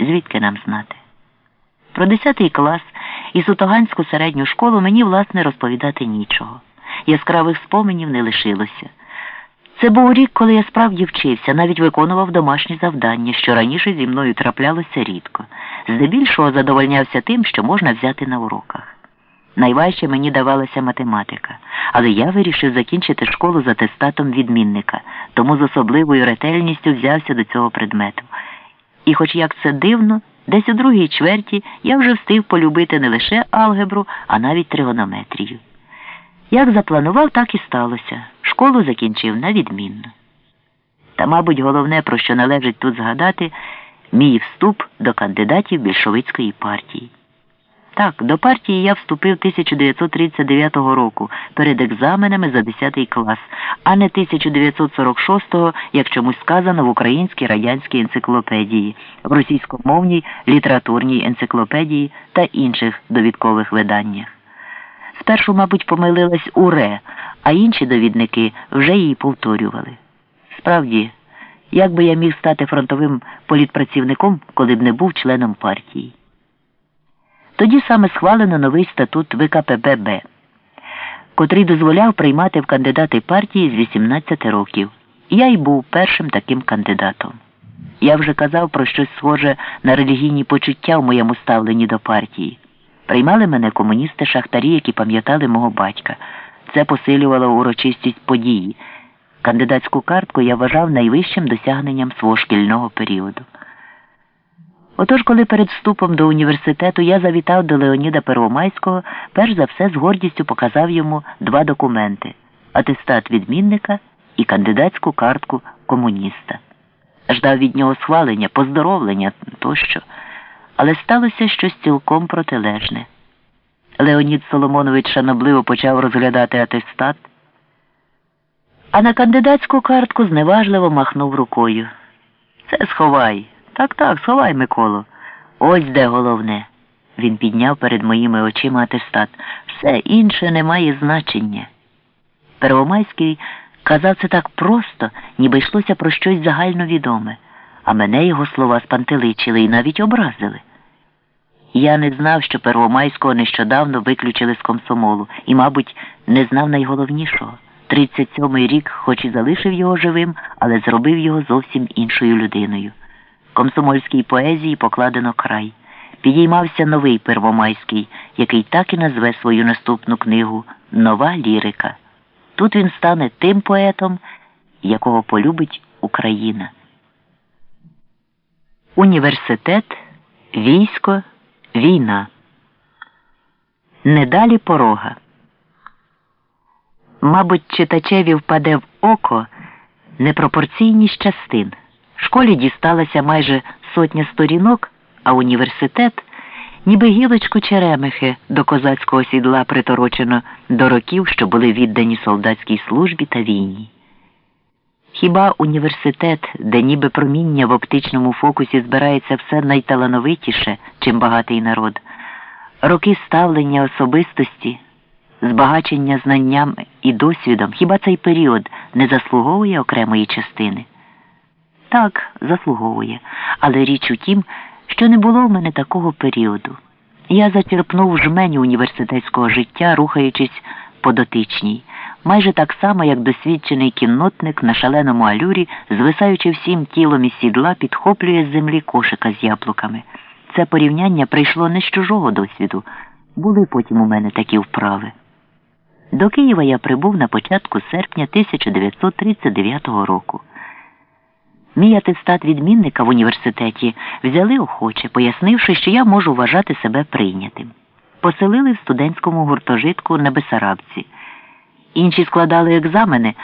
Звідки нам знати? Про 10 клас і Сутоганську середню школу мені, власне, розповідати нічого. Яскравих споменів не лишилося. Це був рік, коли я справді вчився, навіть виконував домашні завдання, що раніше зі мною траплялося рідко. Здебільшого задовольнявся тим, що можна взяти на уроках. Найважче мені давалася математика, але я вирішив закінчити школу з атестатом відмінника, тому з особливою ретельністю взявся до цього предмету. І, хоч як це дивно, десь у другій чверті я вже встиг полюбити не лише алгебру, а навіть тригонометрію. Як запланував, так і сталося. Школу закінчив на відмінно. Та, мабуть, головне, про що належить тут згадати, мій вступ до кандидатів більшовицької партії. Так, до партії я вступив 1939 року перед екзаменами за 10 клас, а не 1946-го, як чомусь сказано в українській радянській енциклопедії, в російськомовній літературній енциклопедії та інших довідкових виданнях. Спершу, мабуть, помилилась уре, а інші довідники вже її повторювали. Справді, як би я міг стати фронтовим політпрацівником, коли б не був членом партії? Тоді саме схвалено новий статут ВКПББ, котрий дозволяв приймати в кандидати партії з 18 років. Я й був першим таким кандидатом. Я вже казав про щось схоже на релігійні почуття в моєму ставленні до партії. Приймали мене комуністи-шахтарі, які пам'ятали мого батька. Це посилювало урочистість події. Кандидатську картку я вважав найвищим досягненням свого шкільного періоду. Отож, коли перед вступом до університету я завітав до Леоніда Первомайського, перш за все з гордістю показав йому два документи атестат відмінника і кандидатську картку комуніста. Ждав від нього схвалення, поздоровлення тощо. Але сталося щось цілком протилежне. Леонід Соломонович шанобливо почав розглядати атестат, а на кандидатську картку зневажливо махнув рукою. Це сховай. Так, так, сховай, Миколо. Ось де головне. Він підняв перед моїми очима атестат. Все інше не має значення. Первомайський казав це так просто, ніби йшлося про щось загальновідоме, а мене його слова спантеличили і навіть образили. Я не знав, що Первомайського нещодавно виключили з комсомолу і, мабуть, не знав найголовнішого. 37-й рік, хоч і залишив його живим, але зробив його зовсім іншою людиною. Комсомольській поезії покладено край. Підіймався новий Первомайський, який так і назве свою наступну книгу Нова лірика. Тут він стане тим поетом, якого полюбить Україна. Університет, військо, війна. Недалі порога. Мабуть, читачеві впаде в око непропорційність частин. Школі дісталася майже сотня сторінок, а університет, ніби гілочку черемихи до козацького сідла приторочено до років, що були віддані солдатській службі та війні. Хіба університет, де ніби проміння в оптичному фокусі збирається все найталановитіше, чим багатий народ, роки ставлення особистості, збагачення знанням і досвідом, хіба цей період не заслуговує окремої частини? Так, заслуговує, але річ у тім, що не було в мене такого періоду. Я зачерпнув жменю університетського життя, рухаючись по дотичній, майже так само, як досвідчений кіннотник на шаленому алюрі, звисаючи всім тілом із сідла, підхоплює з землі кошика з яблуками. Це порівняння прийшло не з чужого досвіду. Були потім у мене такі вправи. До Києва я прибув на початку серпня 1939 року. Мій атестат відмінника в університеті взяли охоче, пояснивши, що я можу вважати себе прийнятим. Поселили в студентському гуртожитку на Бесарабці. Інші складали екзамени,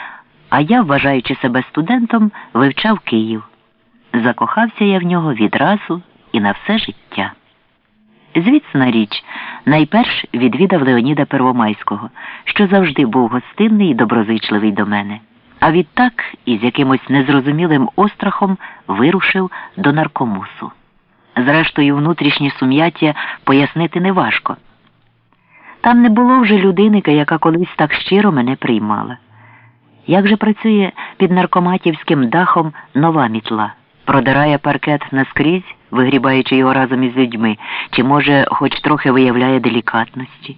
а я, вважаючи себе студентом, вивчав Київ. Закохався я в нього відразу і на все життя. Звіцна річ, найперш відвідав Леоніда Первомайського, що завжди був гостинний і доброзичливий до мене а відтак із якимось незрозумілим острахом вирушив до наркомусу. Зрештою, внутрішні сум'яття пояснити неважко. Там не було вже людиника, яка колись так щиро мене приймала. Як же працює під наркоматівським дахом нова мітла? Продирає паркет наскрізь, вигрібаючи його разом із людьми, чи, може, хоч трохи виявляє делікатності.